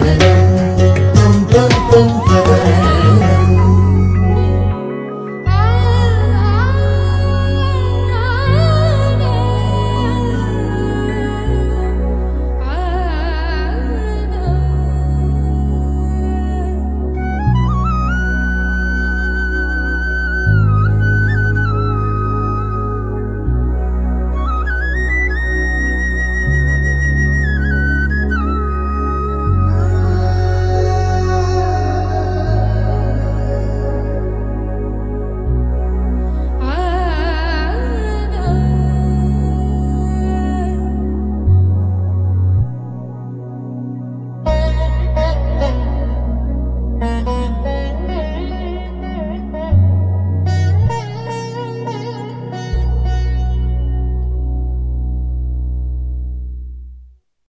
da